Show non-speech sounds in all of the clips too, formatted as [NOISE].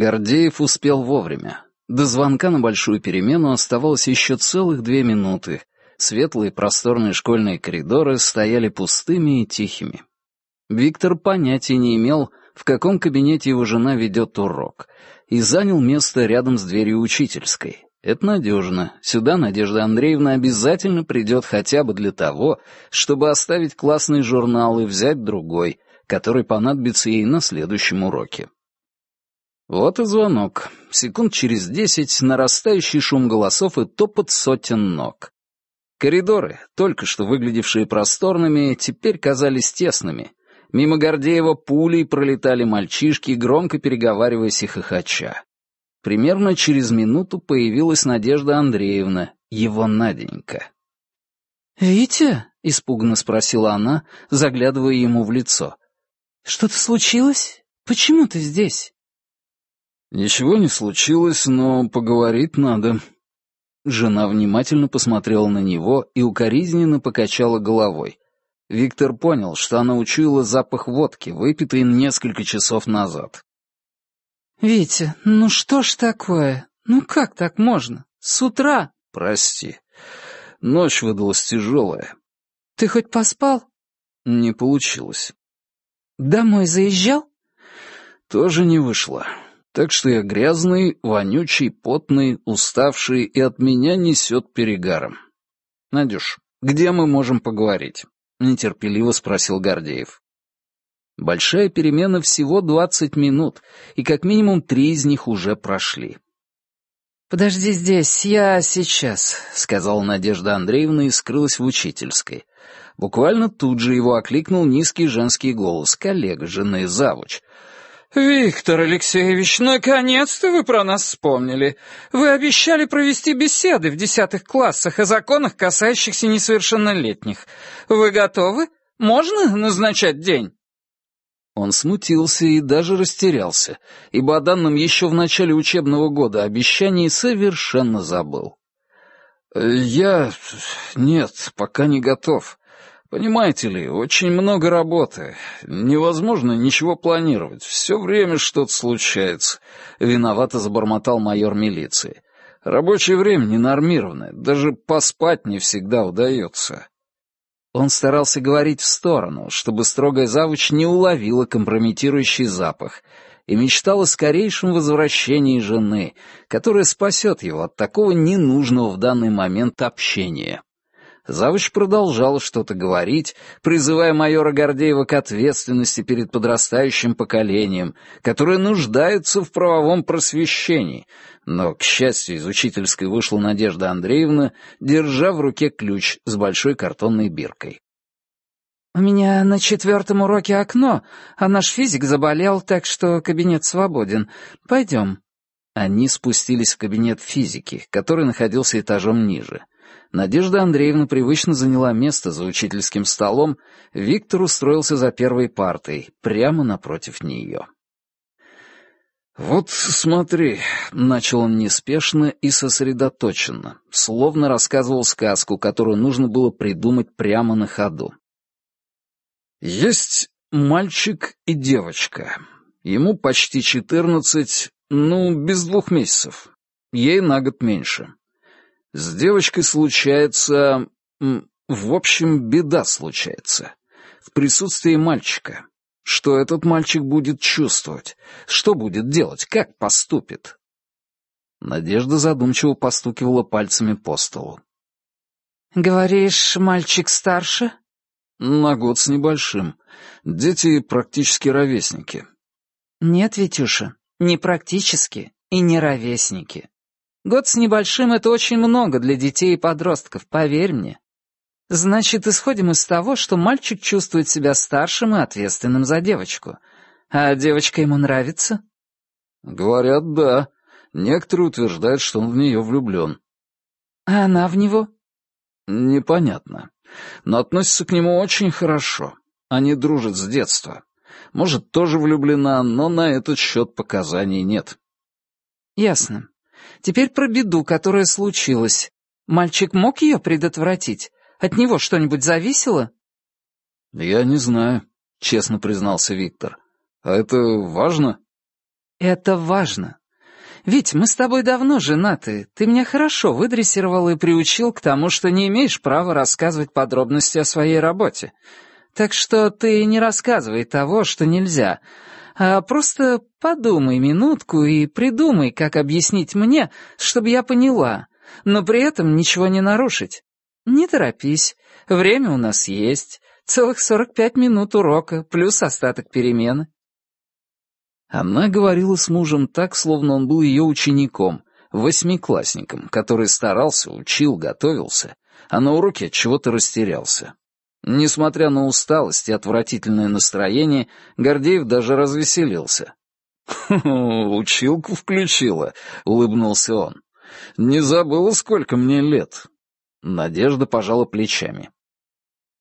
Гордеев успел вовремя. До звонка на большую перемену оставалось еще целых две минуты. Светлые просторные школьные коридоры стояли пустыми и тихими. Виктор понятия не имел, в каком кабинете его жена ведет урок, и занял место рядом с дверью учительской. Это надежно. Сюда Надежда Андреевна обязательно придет хотя бы для того, чтобы оставить классный журнал и взять другой, который понадобится ей на следующем уроке. Вот и звонок. Секунд через десять нарастающий шум голосов и топот сотен ног. Коридоры, только что выглядевшие просторными, теперь казались тесными. Мимо Гордеева пулей пролетали мальчишки, громко переговариваясь и хохоча. Примерно через минуту появилась Надежда Андреевна, его Наденька. «Витя?» — испуганно спросила она, заглядывая ему в лицо. «Что-то случилось? Почему ты здесь?» «Ничего не случилось, но поговорить надо». Жена внимательно посмотрела на него и укоризненно покачала головой. Виктор понял, что она учуяла запах водки, выпитой несколько часов назад. «Витя, ну что ж такое? Ну как так можно? С утра?» «Прости. Ночь выдалась тяжелая». «Ты хоть поспал?» «Не получилось». «Домой заезжал?» «Тоже не вышло. Так что я грязный, вонючий, потный, уставший, и от меня несет перегаром. Надюш, где мы можем поговорить? Нетерпеливо спросил Гордеев. Большая перемена всего двадцать минут, и как минимум три из них уже прошли. «Подожди здесь, я сейчас», — сказала Надежда Андреевна и скрылась в учительской. Буквально тут же его окликнул низкий женский голос, коллега жены Завуч — «Виктор Алексеевич, наконец-то вы про нас вспомнили. Вы обещали провести беседы в десятых классах о законах, касающихся несовершеннолетних. Вы готовы? Можно назначать день?» Он смутился и даже растерялся, ибо о данном еще в начале учебного года обещании совершенно забыл. «Я... нет, пока не готов. Понимаете ли, очень много работы. Невозможно ничего планировать. Все время что-то случается. Виновато забормотал майор милиции. Рабочее время ненормированное. Даже поспать не всегда удается. Он старался говорить в сторону, чтобы строгая завуч не уловила компрометирующий запах, и мечтал о скорейшем возвращении жены, которая спасет его от такого ненужного в данный момент общения. Завуч продолжал что-то говорить, призывая майора Гордеева к ответственности перед подрастающим поколением, которое нуждается в правовом просвещении. Но, к счастью, из учительской вышла Надежда Андреевна, держа в руке ключ с большой картонной биркой. «У меня на четвертом уроке окно, а наш физик заболел, так что кабинет свободен. Пойдем». Они спустились в кабинет физики, который находился этажом ниже. Надежда Андреевна привычно заняла место за учительским столом, Виктор устроился за первой партой, прямо напротив нее. «Вот смотри», — начал он неспешно и сосредоточенно, словно рассказывал сказку, которую нужно было придумать прямо на ходу. «Есть мальчик и девочка. Ему почти четырнадцать, ну, без двух месяцев. Ей на год меньше. С девочкой случается... В общем, беда случается. В присутствии мальчика. Что этот мальчик будет чувствовать? Что будет делать? Как поступит? Надежда задумчиво постукивала пальцами по столу. «Говоришь, мальчик старше?» «На год с небольшим. Дети практически ровесники». «Нет, Витюша, не практически и не ровесники. Год с небольшим — это очень много для детей и подростков, поверь мне. Значит, исходим из того, что мальчик чувствует себя старшим и ответственным за девочку. А девочка ему нравится? Говорят, да. Некоторые утверждают, что он в нее влюблен. А она в него? Непонятно. Но относится к нему очень хорошо. Они дружат с детства. Может, тоже влюблена, но на этот счет показаний нет. Ясно. Теперь про беду, которая случилась. Мальчик мог ее предотвратить? От него что-нибудь зависело? Я не знаю, честно признался Виктор. А это важно? Это важно. Ведь мы с тобой давно женаты. Ты меня хорошо выдрессировал и приучил к тому, что не имеешь права рассказывать подробности о своей работе. Так что ты не рассказывай того, что нельзя, а просто подумай минутку и придумай, как объяснить мне, чтобы я поняла, но при этом ничего не нарушить. Не торопись, время у нас есть, целых сорок пять минут урока, плюс остаток перемены. Она говорила с мужем так, словно он был ее учеником, восьмиклассником, который старался, учил, готовился, а на уроке от чего-то растерялся. Несмотря на усталость и отвратительное настроение, Гордеев даже развеселился. «Училку включила», — улыбнулся он. «Не забыла, сколько мне лет?» Надежда пожала плечами.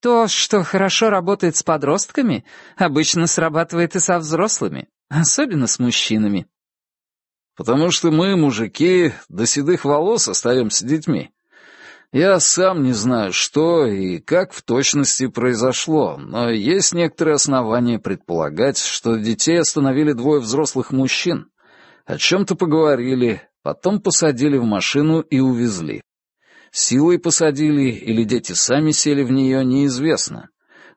«То, что хорошо работает с подростками, обычно срабатывает и со взрослыми, особенно с мужчинами». «Потому что мы, мужики, до седых волос остаемся детьми. Я сам не знаю, что и как в точности произошло, но есть некоторые основания предполагать, что детей остановили двое взрослых мужчин, о чем-то поговорили, потом посадили в машину и увезли. Силой посадили или дети сами сели в нее, неизвестно.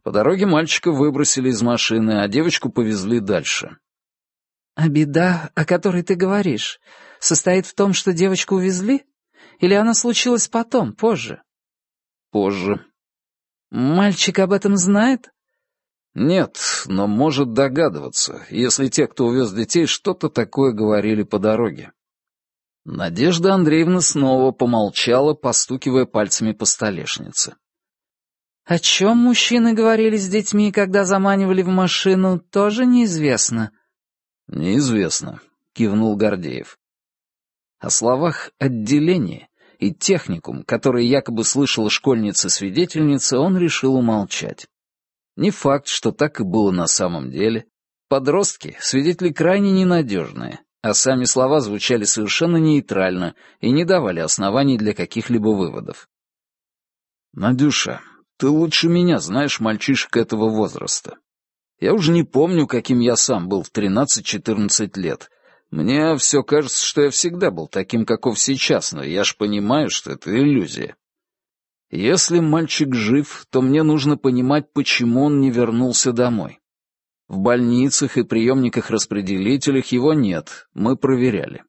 По дороге мальчика выбросили из машины, а девочку повезли дальше. «А беда, о которой ты говоришь, состоит в том, что девочку увезли?» Или она случилась потом, позже?» «Позже». «Мальчик об этом знает?» «Нет, но может догадываться, если те, кто увез детей, что-то такое говорили по дороге». Надежда Андреевна снова помолчала, постукивая пальцами по столешнице. «О чем мужчины говорили с детьми, когда заманивали в машину, тоже неизвестно». «Неизвестно», — кивнул Гордеев. О словах «отделение» и техникум, который якобы слышала школьница-свидетельница, он решил умолчать. Не факт, что так и было на самом деле. Подростки — свидетели крайне ненадежные, а сами слова звучали совершенно нейтрально и не давали оснований для каких-либо выводов. «Надюша, ты лучше меня знаешь мальчишек этого возраста. Я уже не помню, каким я сам был в 13-14 лет, мне все кажется, что я всегда был таким, каков сейчас, но я ж понимаю, что это иллюзия. Если мальчик жив, то мне нужно понимать, почему он не вернулся домой. В больницах и приемниках-распределителях его нет, мы проверяли.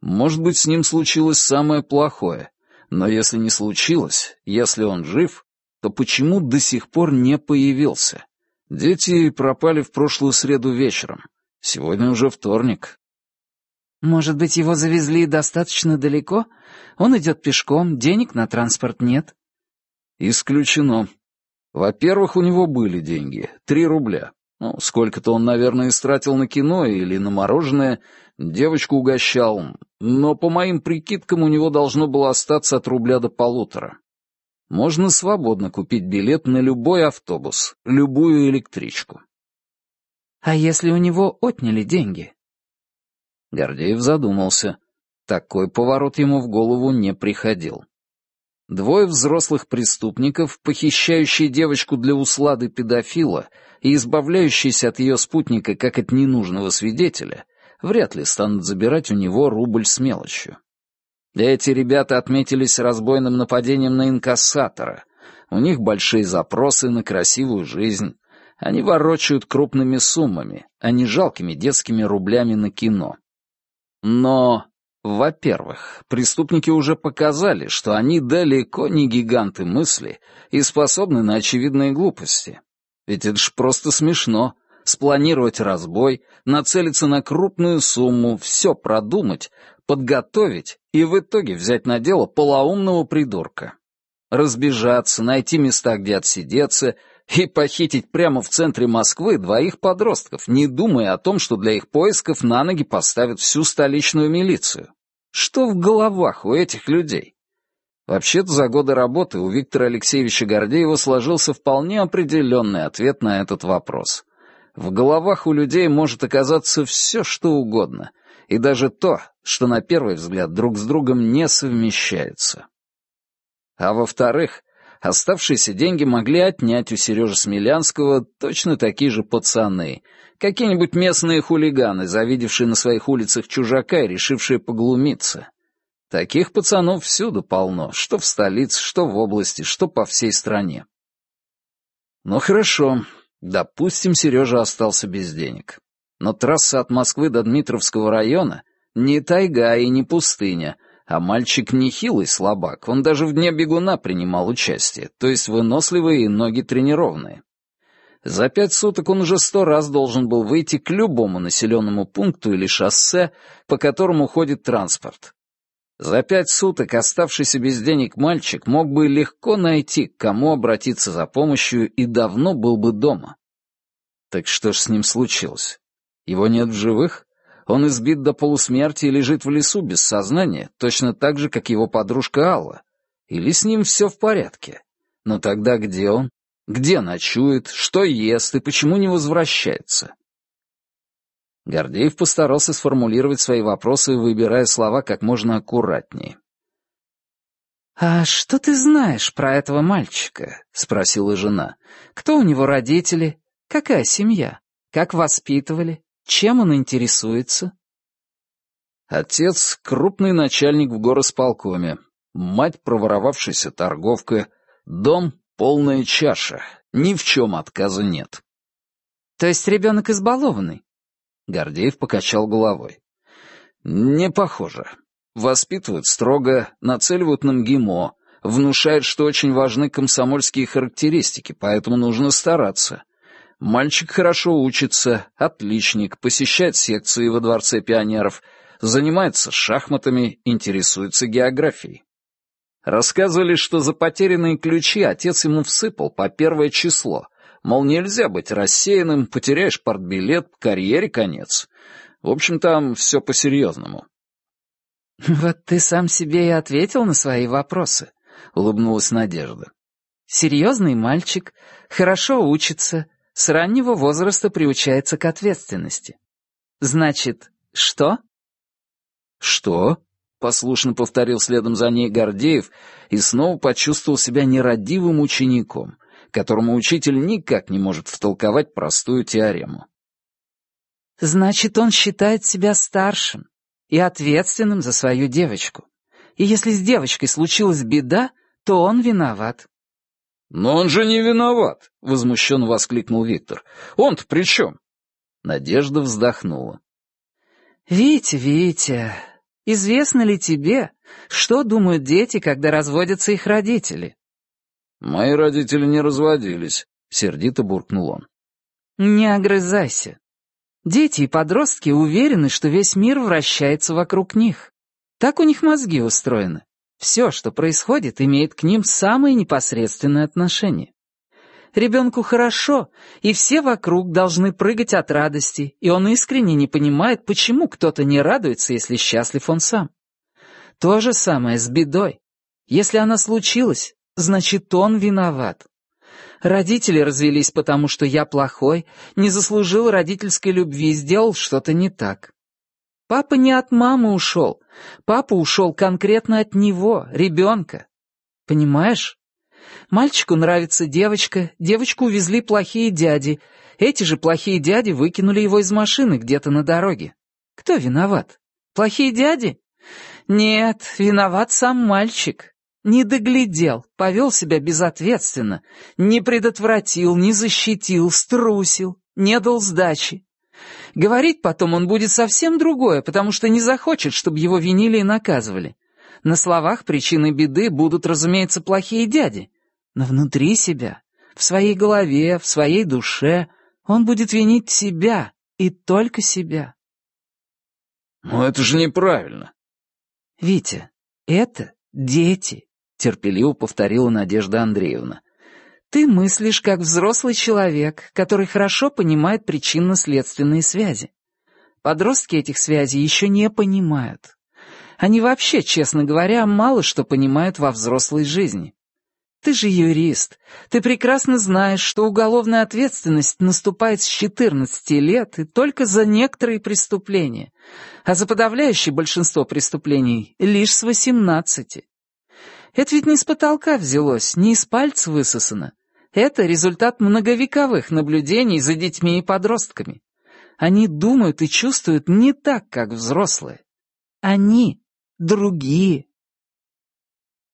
Может быть, с ним случилось самое плохое, но если не случилось, если он жив, то почему до сих пор не появился? Дети пропали в прошлую среду вечером. Сегодня уже вторник, может быть, его завезли достаточно далеко? Он идет пешком, денег на транспорт нет. Исключено. Во-первых, у него были деньги. Три рубля. Ну, сколько-то он, наверное, истратил на кино или на мороженое. Девочку угощал. Но, по моим прикидкам, у него должно было остаться от рубля до полутора. Можно свободно купить билет на любой автобус, любую электричку. А если у него отняли деньги? Гордеев задумался. Такой поворот ему в голову не приходил. Двое взрослых преступников, похищающие девочку для услады педофила и избавляющиеся от ее спутника как от ненужного свидетеля, вряд ли станут забирать у него рубль с мелочью. Эти ребята отметились разбойным нападением на инкассатора. У них большие запросы на красивую жизнь. Они ворочают крупными суммами, а не жалкими детскими рублями на кино. Но, во-первых, преступники уже показали, что они далеко не гиганты мысли и способны на очевидные глупости. Ведь это ж просто смешно. Спланировать разбой, нацелиться на крупную сумму, все продумать, подготовить и в итоге взять на дело полоумного придурка. Разбежаться, найти места, где отсидеться — и похитить прямо в центре Москвы двоих подростков, не думая о том, что для их поисков на ноги поставят всю столичную милицию. Что в головах у этих людей? Вообще-то за годы работы у Виктора Алексеевича Гордеева сложился вполне определенный ответ на этот вопрос. В головах у людей может оказаться все, что угодно, и даже то, что на первый взгляд друг с другом не совмещается. А во-вторых, Оставшиеся деньги могли отнять у Сережи Смелянского точно такие же пацаны, какие-нибудь местные хулиганы, завидевшие на своих улицах чужака и решившие поглумиться. Таких пацанов всюду полно, что в столице, что в области, что по всей стране. Ну хорошо, допустим, Сережа остался без денег. Но трасса от Москвы до Дмитровского района не тайга и не пустыня, а мальчик не хилый слабак, он даже в дне бегуна принимал участие, то есть выносливые и ноги тренированные. За пять суток он уже сто раз должен был выйти к любому населенному пункту или шоссе, по которому ходит транспорт. За пять суток оставшийся без денег мальчик мог бы легко найти, к кому обратиться за помощью, и давно был бы дома. Так что ж с ним случилось? Его нет в живых? Он избит до полусмерти и лежит в лесу без сознания, точно так же, как его подружка Алла. Или с ним все в порядке? Но тогда где он? Где ночует? Что ест и почему не возвращается? Гордеев постарался сформулировать свои вопросы, выбирая слова как можно аккуратнее. «А что ты знаешь про этого мальчика?» — спросила жена. «Кто у него родители? Какая семья? Как воспитывали? Чем он интересуется?» Отец — крупный начальник в горосполкоме, мать — проворовавшаяся торговка, дом — полная чаша, ни в чем отказа нет. «То есть ребенок избалованный?» Гордеев покачал головой. «Не похоже. Воспитывают строго, нацеливают на МГИМО, внушают, что очень важны комсомольские характеристики, поэтому нужно стараться. Мальчик хорошо учится, отличник, посещает секции во Дворце пионеров, занимается шахматами, интересуется географией. Рассказывали, что за потерянные ключи отец ему всыпал по первое число, мол, нельзя быть рассеянным, потеряешь портбилет, карьере конец. В общем, там все по-серьезному. [LAUGHS] «Вот ты сам себе и ответил на свои вопросы», — улыбнулась Надежда. «Серьезный мальчик, хорошо учится, с раннего возраста приучается к ответственности. Значит, что? Что? Послушно повторил следом за ней Гордеев и снова почувствовал себя нерадивым учеником, которому учитель никак не может втолковать простую теорему. Значит, он считает себя старшим и ответственным за свою девочку. И если с девочкой случилась беда, то он виноват. «Но он же не виноват!» — возмущенно воскликнул Виктор. «Он-то при чем?» Надежда вздохнула. «Витя, Витя, известно ли тебе, что думают дети, когда разводятся их родители?» «Мои родители не разводились», — сердито буркнул он. «Не огрызайся. Дети и подростки уверены, что весь мир вращается вокруг них. Так у них мозги устроены. Все, что происходит, имеет к ним самое непосредственное отношение. Ребенку хорошо, и все вокруг должны прыгать от радости, и он искренне не понимает, почему кто-то не радуется, если счастлив он сам. То же самое с бедой. Если она случилась, значит, он виноват. Родители развелись потому, что я плохой, не заслужил родительской любви сделал что-то не так. Папа не от мамы ушел. Папа ушел конкретно от него, ребенка. Понимаешь? Мальчику нравится девочка, девочку увезли плохие дяди. Эти же плохие дяди выкинули его из машины где-то на дороге. Кто виноват? Плохие дяди? Нет, виноват сам мальчик. Не доглядел, повел себя безответственно, не предотвратил, не защитил, струсил, не дал сдачи. Говорить потом он будет совсем другое, потому что не захочет, чтобы его винили и наказывали. На словах причиной беды будут, разумеется, плохие дяди. Но внутри себя, в своей голове, в своей душе он будет винить себя и только себя. «Но это же неправильно». «Витя, это дети», — терпеливо повторила Надежда Андреевна. Ты мыслишь как взрослый человек, который хорошо понимает причинно-следственные связи. Подростки этих связей еще не понимают. Они вообще, честно говоря, мало что понимают во взрослой жизни. Ты же юрист. Ты прекрасно знаешь, что уголовная ответственность наступает с 14 лет и только за некоторые преступления, а за подавляющее большинство преступлений лишь с 18. Это ведь не с потолка взялось, не из пальца высосано. Это результат многовековых наблюдений за детьми и подростками. Они думают и чувствуют не так, как взрослые. Они другие.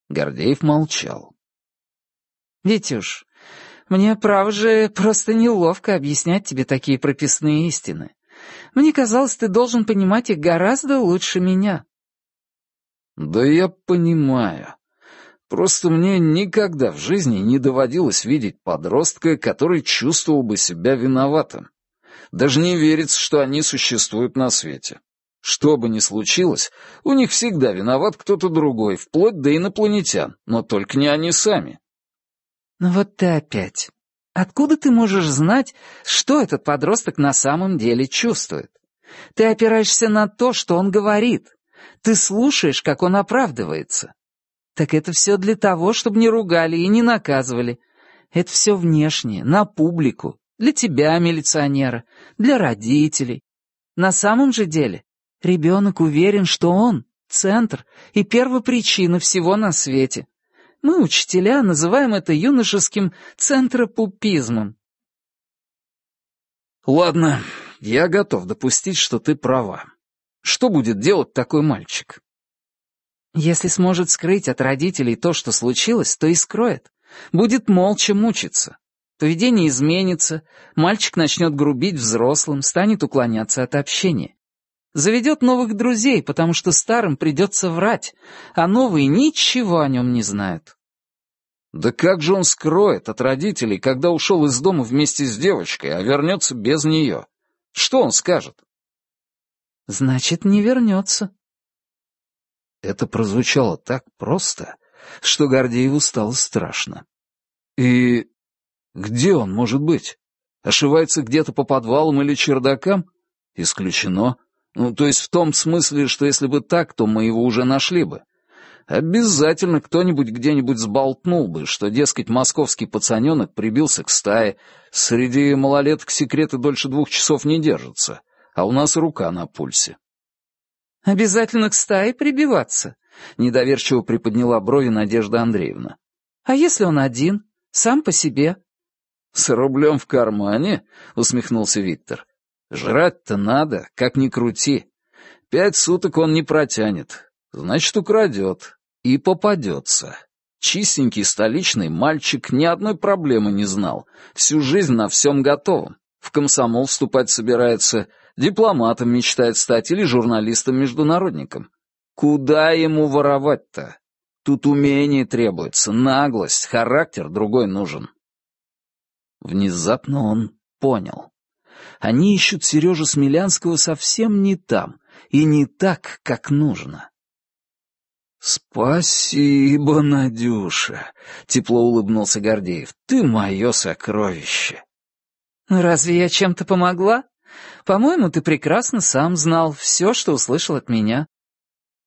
Гордеев молчал. «Витюш, мне, право же, просто неловко объяснять тебе такие прописные истины. Мне казалось, ты должен понимать их гораздо лучше меня». «Да я понимаю. Просто мне никогда в жизни не доводилось видеть подростка, который чувствовал бы себя виноватым. Даже не верится, что они существуют на свете. Что бы ни случилось, у них всегда виноват кто-то другой, вплоть до инопланетян, но только не они сами. Ну вот ты опять. Откуда ты можешь знать, что этот подросток на самом деле чувствует? Ты опираешься на то, что он говорит. Ты слушаешь, как он оправдывается. Так это все для того, чтобы не ругали и не наказывали. Это все внешнее, на публику, для тебя, милиционера, для родителей. На самом же деле, ребенок уверен, что он — центр и первопричина всего на свете. Мы, учителя, называем это юношеским центропупизмом. Ладно, я готов допустить, что ты права. Что будет делать такой мальчик? Если сможет скрыть от родителей то, что случилось, то и скроет. Будет молча мучиться. Поведение изменится, мальчик начнет грубить взрослым, станет уклоняться от общения. Заведет новых друзей, потому что старым придется врать, а новые ничего о нем не знают. Да как же он скроет от родителей, когда ушел из дома вместе с девочкой, а вернется без нее? Что он скажет? Значит, не вернется. Это прозвучало так просто, что Гордееву стало страшно. И где он может быть? Ошивается где-то по подвалам или чердакам? Исключено. Ну, то есть в том смысле, что если бы так, то мы его уже нашли бы. Обязательно кто-нибудь где-нибудь сболтнул бы, что, дескать, московский пацаненок прибился к стае. Среди малолеток секреты дольше двух часов не держатся, а у нас рука на пульсе. «Обязательно к стае прибиваться?» — недоверчиво приподняла брови Надежда Андреевна. «А если он один, сам по себе?» «С рублем в кармане?» — усмехнулся Виктор. «Жрать-то надо, как ни крути. Пять суток он не протянет. Значит, украдет. И попадется. Чистенький столичный мальчик ни одной проблемы не знал. Всю жизнь на всем готовом. В комсомол вступать собирается, дипломатом мечтает стать или журналистом-международником. Куда ему воровать-то? Тут умение требуется, наглость, характер другой нужен. Внезапно он понял. Они ищут Сережу Смелянского совсем не там и не так, как нужно. «Спасибо, Надюша», — тепло улыбнулся Гордеев. «Ты мое сокровище». «Разве я чем-то помогла? По-моему, ты прекрасно сам знал все, что услышал от меня».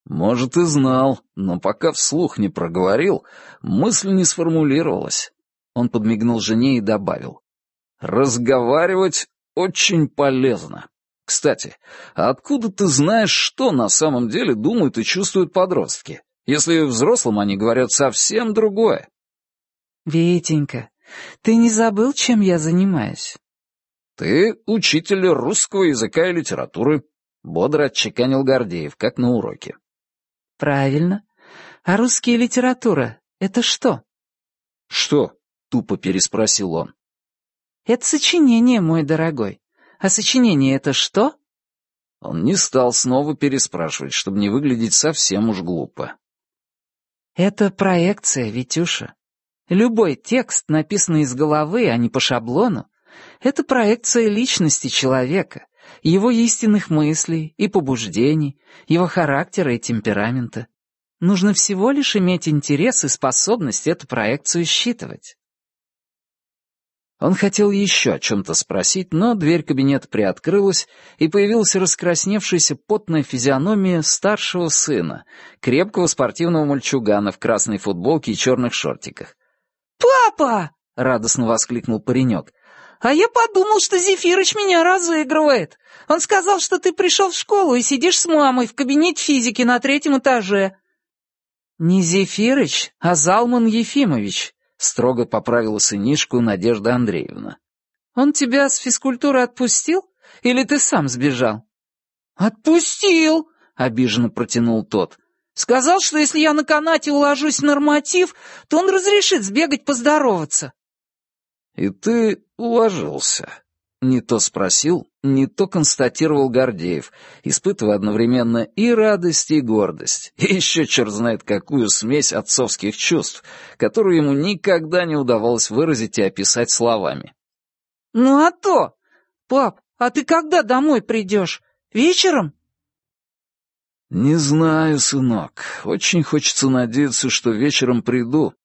«Может, и знал, но пока вслух не проговорил, мысль не сформулировалась». Он подмигнул жене и добавил. «Разговаривать очень полезно. Кстати, а откуда ты знаешь, что на самом деле думают и чувствуют подростки, если взрослым они говорят совсем другое?» «Витенька, ты не забыл, чем я занимаюсь?» «Ты учитель русского языка и литературы», — бодро отчеканил Гордеев, как на уроке. «Правильно. А русская литература — это что?» «Что?» — тупо переспросил он. «Это сочинение, мой дорогой. А сочинение — это что?» Он не стал снова переспрашивать, чтобы не выглядеть совсем уж глупо. «Это проекция, Витюша. Любой текст, написанный из головы, а не по шаблону, это проекция личности человека, его истинных мыслей и побуждений, его характера и темперамента. Нужно всего лишь иметь интерес и способность эту проекцию считывать. Он хотел еще о чем-то спросить, но дверь кабинета приоткрылась, и появилась раскрасневшаяся потная физиономия старшего сына, крепкого спортивного мальчугана в красной футболке и черных шортиках. «Папа!» — радостно воскликнул паренек. «А я подумал, что Зефирыч меня разыгрывает. Он сказал, что ты пришел в школу и сидишь с мамой в кабинете физики на третьем этаже». «Не Зефирыч, а Залман Ефимович», — строго поправила сынишку Надежда Андреевна. «Он тебя с физкультуры отпустил? Или ты сам сбежал?» «Отпустил!» — обиженно протянул тот. «Сказал, что если я на канате уложусь в норматив, то он разрешит сбегать поздороваться». «И ты уложился?» Не то спросил, не то констатировал Гордеев, испытывая одновременно и радость, и гордость, [LAUGHS] и еще черт знает какую смесь отцовских чувств, которую ему никогда не удавалось выразить и описать словами. «Ну а то! Пап, а ты когда домой придешь? Вечером?» «Не знаю, сынок. Очень хочется надеяться, что вечером приду.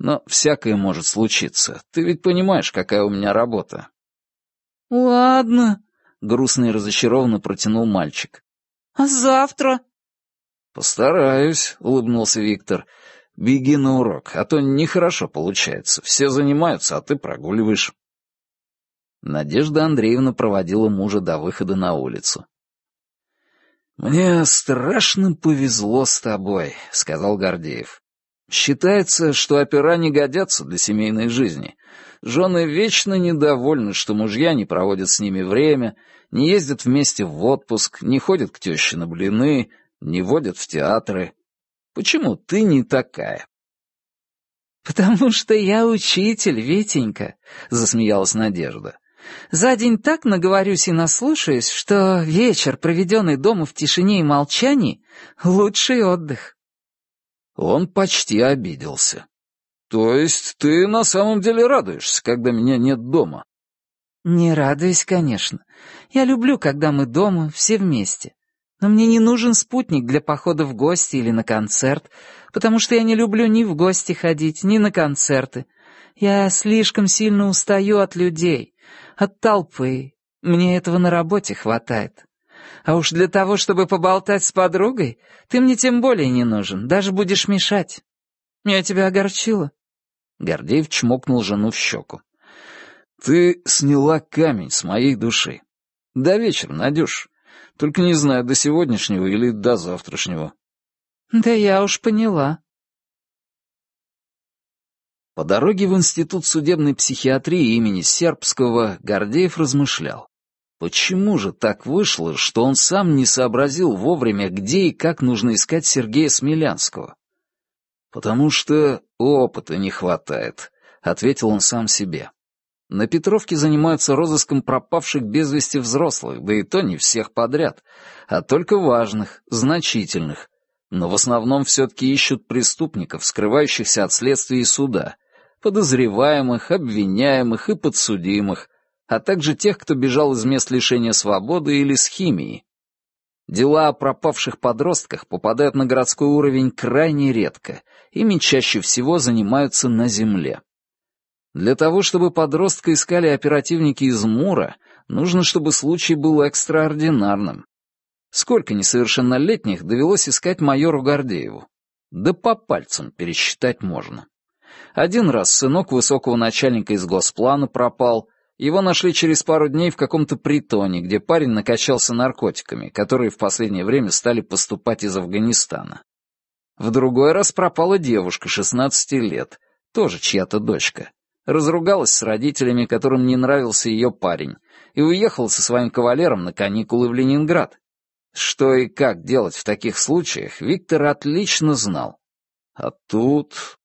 Но всякое может случиться. Ты ведь понимаешь, какая у меня работа. «Ладно», — грустно и разочарованно протянул мальчик. «А завтра?» «Постараюсь», — улыбнулся Виктор. «Беги на урок, а то нехорошо получается. Все занимаются, а ты прогуливаешь». Надежда Андреевна проводила мужа до выхода на улицу. «Мне страшно повезло с тобой», — сказал Гордеев. «Считается, что опера не годятся для семейной жизни, Жены вечно недовольны, что мужья не проводят с ними время, не ездят вместе в отпуск, не ходят к теще на блины, не водят в театры. Почему ты не такая? «Потому что я учитель, Ветенька», — засмеялась Надежда. «За день так наговорюсь и наслушаюсь, что вечер, проведенный дома в тишине и молчании, — лучший отдых». Он почти обиделся. «То есть ты на самом деле радуешься, когда меня нет дома?» «Не радуюсь, конечно. Я люблю, когда мы дома, все вместе. Но мне не нужен спутник для похода в гости или на концерт, потому что я не люблю ни в гости ходить, ни на концерты. Я слишком сильно устаю от людей, от толпы. Мне этого на работе хватает. А уж для того, чтобы поболтать с подругой, ты мне тем более не нужен, даже будешь мешать. Я тебя огорчила?» Гордеев чмокнул жену в щеку. «Ты сняла камень с моей души. До вечера, Надюш. Только не знаю, до сегодняшнего или до завтрашнего». «Да я уж поняла». По дороге в Институт судебной психиатрии имени Сербского Гордеев размышлял. Почему же так вышло, что он сам не сообразил вовремя, где и как нужно искать Сергея Смелянского? «Потому что опыта не хватает», — ответил он сам себе. На Петровке занимаются розыском пропавших без вести взрослых, да и то не всех подряд, а только важных, значительных. Но в основном все-таки ищут преступников, скрывающихся от следствия и суда, подозреваемых, обвиняемых и подсудимых, а также тех, кто бежал из мест лишения свободы или с химией. Дела о пропавших подростках попадают на городской уровень крайне редко, ими чаще всего занимаются на земле. Для того, чтобы подростка искали оперативники из Мура, нужно, чтобы случай был экстраординарным. Сколько несовершеннолетних довелось искать майору Гордееву? Да по пальцам пересчитать можно. Один раз сынок высокого начальника из Госплана пропал — его нашли через пару дней в каком-то притоне, где парень накачался наркотиками, которые в последнее время стали поступать из Афганистана. В другой раз пропала девушка 16 лет, тоже чья-то дочка. Разругалась с родителями, которым не нравился ее парень, и уехала со своим кавалером на каникулы в Ленинград. Что и как делать в таких случаях, Виктор отлично знал. А тут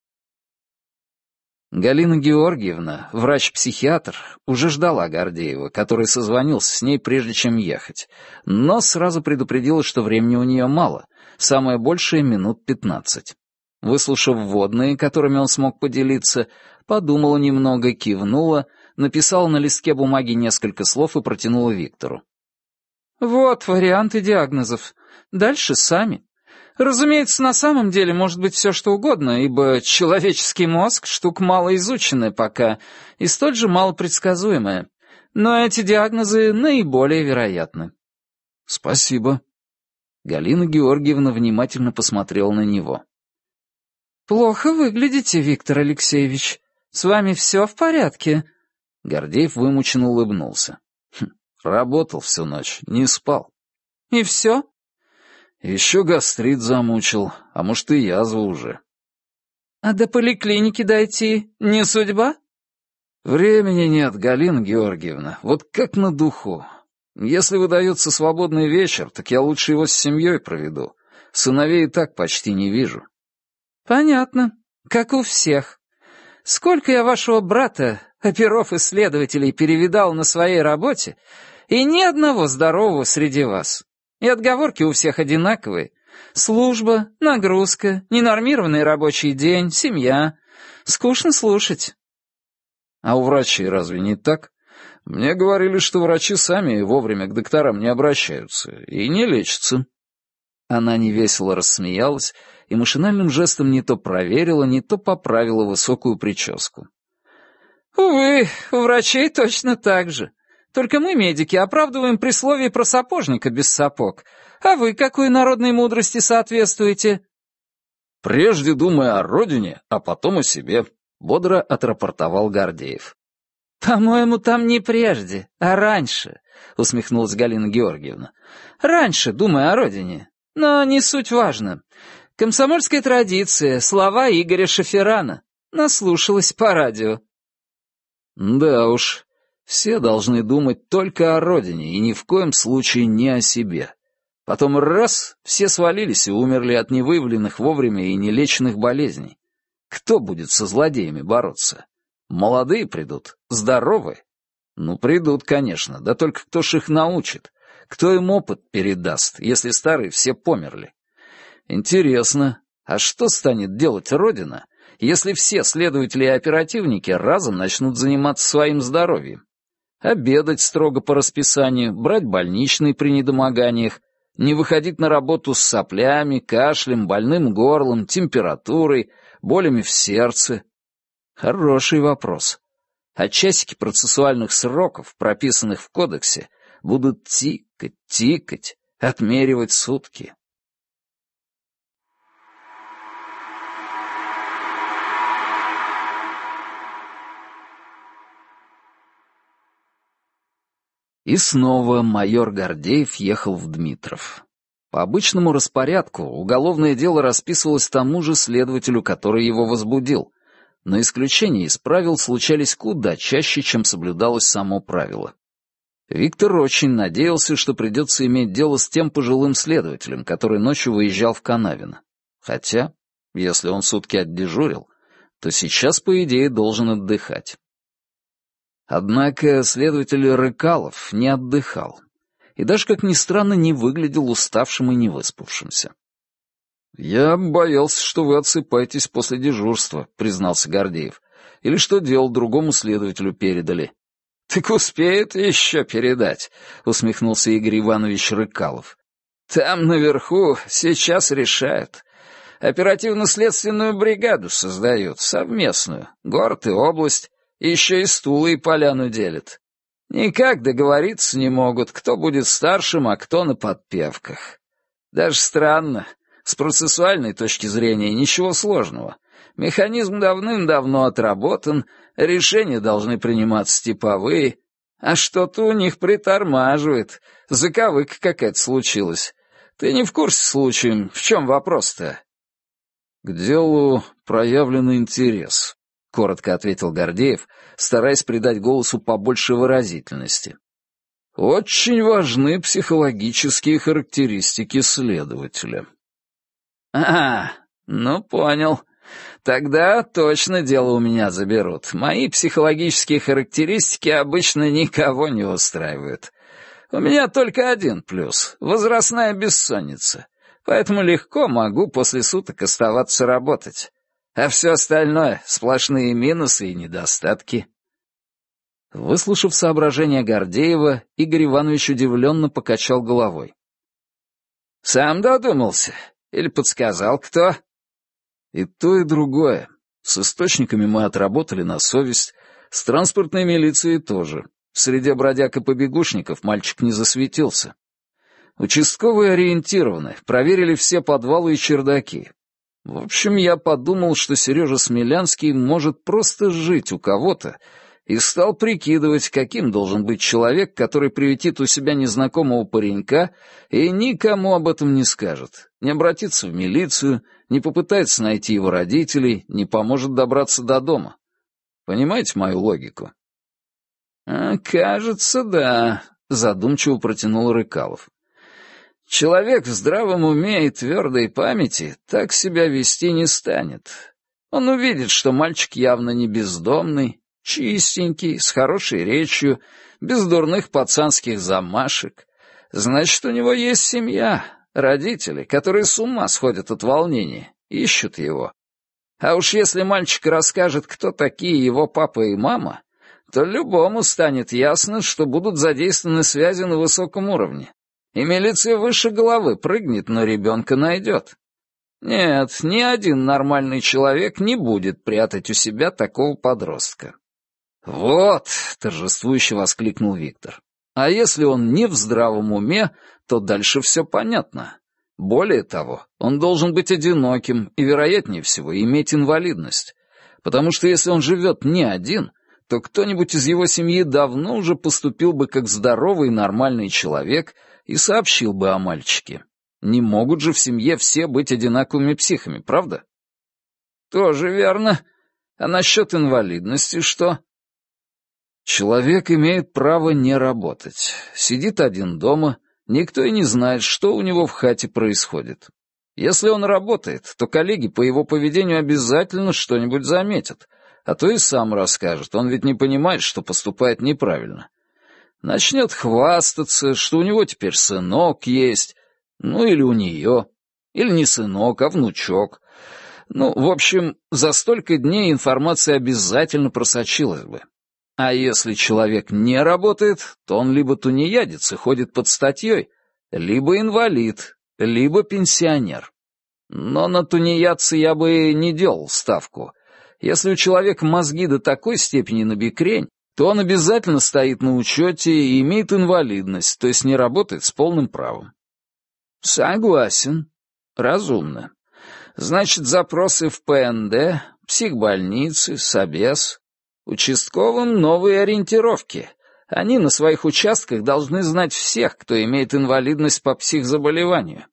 Галина Георгиевна, врач-психиатр, уже ждала Гордеева, который созвонился с ней, прежде чем ехать, но сразу предупредила, что времени у нее мало, самое большее — минут пятнадцать. Выслушав вводные, которыми он смог поделиться, подумала немного, кивнула, написала на листке бумаги несколько слов и протянула Виктору. «Вот варианты диагнозов. Дальше сами». Разумеется, на самом деле может быть все что угодно, ибо человеческий мозг — штука малоизученная пока и столь же малопредсказуемая. Но эти диагнозы наиболее вероятны. «Спасибо». Галина Георгиевна внимательно посмотрела на него. «Плохо выглядите, Виктор Алексеевич. С вами все в порядке?» Гордеев вымученно улыбнулся. Хм, «Работал всю ночь, не спал». «И все?» Еще гастрит замучил, а может и язва уже. А до поликлиники дойти не судьба? Времени нет, Галина Георгиевна, вот как на духу. Если выдается свободный вечер, так я лучше его с семьей проведу. Сыновей и так почти не вижу. Понятно, как у всех. Сколько я вашего брата, оперов-исследователей, перевидал на своей работе, и ни одного здорового среди вас. И отговорки у всех одинаковые. Служба, нагрузка, ненормированный рабочий день, семья. Скучно слушать. А у врачей разве не так? Мне говорили, что врачи сами вовремя к докторам не обращаются и не лечатся. Она невесело рассмеялась и машинальным жестом не то проверила, не то поправила высокую прическу. «Увы, у врачей точно так же. Только мы, медики, оправдываем присловие про сапожника без сапог. А вы какой народной мудрости соответствуете?» «Прежде думая о родине, а потом о себе», — бодро отрапортовал Гордеев. «По-моему, там не прежде, а раньше», — усмехнулась Галина Георгиевна. «Раньше, думая о родине. Но не суть важно. Комсомольская традиция, слова Игоря Шаферана. Наслушалась по радио». «Да уж, все должны думать только о родине и ни в коем случае не о себе. Потом раз — все свалились и умерли от невыявленных вовремя и нелеченных болезней. Кто будет со злодеями бороться? Молодые придут, здоровые? Ну, придут, конечно, да только кто ж их научит? Кто им опыт передаст, если старые все померли? Интересно, а что станет делать Родина, если все следователи и оперативники разом начнут заниматься своим здоровьем? Обедать строго по расписанию, брать больничный при недомоганиях, не выходить на работу с соплями, кашлем, больным горлом, температурой, болями в сердце. Хороший вопрос. А часики процессуальных сроков, прописанных в кодексе, будут тикать, тикать, отмеривать сутки. И снова майор Гордеев ехал в Дмитров. По обычному распорядку уголовное дело расписывалось тому же следователю, который его возбудил, но исключения из правил случались куда чаще, чем соблюдалось само правило. Виктор очень надеялся, что придется иметь дело с тем пожилым следователем, который ночью выезжал в Канавино. Хотя, если он сутки отдежурил, то сейчас, по идее, должен отдыхать. Однако следователь Рыкалов не отдыхал и даже, как ни странно, не выглядел уставшим и невыспавшимся. «Я боялся, что вы отсыпаетесь после дежурства», — признался Гордеев. «Или что дело другому следователю передали». «Так успеет еще передать», — усмехнулся Игорь Иванович Рыкалов. «Там наверху сейчас решают. Оперативно-следственную бригаду создают, совместную, город и область, еще и стулы и поляну делят. Никак договориться не могут, кто будет старшим, а кто на подпевках. Даже странно. С процессуальной точки зрения ничего сложного. Механизм давным-давно отработан, решения должны приниматься типовые, а что-то у них притормаживает. Заковыка какая-то случилась. Ты не в курсе случаем, в чем вопрос-то? К делу проявлен интерес, коротко ответил Гордеев, стараясь придать голосу побольше выразительности. Очень важны психологические характеристики следователя. А, ну понял. Тогда точно дело у меня заберут. Мои психологические характеристики обычно никого не устраивают. У меня только один плюс — возрастная бессонница. Поэтому легко могу после суток оставаться работать а все остальное — сплошные минусы и недостатки». Выслушав соображения Гордеева, Игорь Иванович удивленно покачал головой. «Сам додумался? Или подсказал кто?» «И то, и другое. С источниками мы отработали на совесть, с транспортной милицией тоже. В среде бродяг и побегушников мальчик не засветился. Участковые ориентированы, проверили все подвалы и чердаки, в общем, я подумал, что Сережа Смелянский может просто жить у кого-то и стал прикидывать, каким должен быть человек, который приютит у себя незнакомого паренька и никому об этом не скажет, не обратится в милицию, не попытается найти его родителей, не поможет добраться до дома. Понимаете мою логику? А, «Кажется, да», — задумчиво протянул Рыкалов. «Человек в здравом уме и твердой памяти так себя вести не станет. Он увидит, что мальчик явно не бездомный, чистенький, с хорошей речью, без дурных пацанских замашек. Значит, у него есть семья, родители, которые с ума сходят от волнения, ищут его. А уж если мальчик расскажет, кто такие его папа и мама, то любому станет ясно, что будут задействованы связи на высоком уровне, и милиция выше головы прыгнет, но ребенка найдет. Нет, ни один нормальный человек не будет прятать у себя такого подростка. «Вот!» — торжествующе воскликнул Виктор. «А если он не в здравом уме, то дальше все понятно. Более того, он должен быть одиноким и, вероятнее всего, иметь инвалидность. Потому что если он живет не один, то кто-нибудь из его семьи давно уже поступил бы как здоровый нормальный человек и сообщил бы о мальчике. Не могут же в семье все быть одинаковыми психами, правда? Тоже верно. А насчет инвалидности что? Человек имеет право не работать. Сидит один дома, никто и не знает, что у него в хате происходит. Если он работает, то коллеги по его поведению обязательно что-нибудь заметят, а то и сам расскажет, он ведь не понимает, что поступает неправильно. Начнет хвастаться, что у него теперь сынок есть, ну или у нее, или не сынок, а внучок. Ну, в общем, за столько дней информация обязательно просочилась бы. А если человек не работает, то он либо тунеядец и ходит под статьей, либо инвалид, либо пенсионер. Но на тунеядца я бы не делал ставку — если у человека мозги до такой степени набекрень, то он обязательно стоит на учете и имеет инвалидность, то есть не работает с полным правом. Согласен. Разумно. Значит, запросы в ПНД, психбольницы, собес. Участковым новые ориентировки. Они на своих участках должны знать всех, кто имеет инвалидность по психзаболеванию.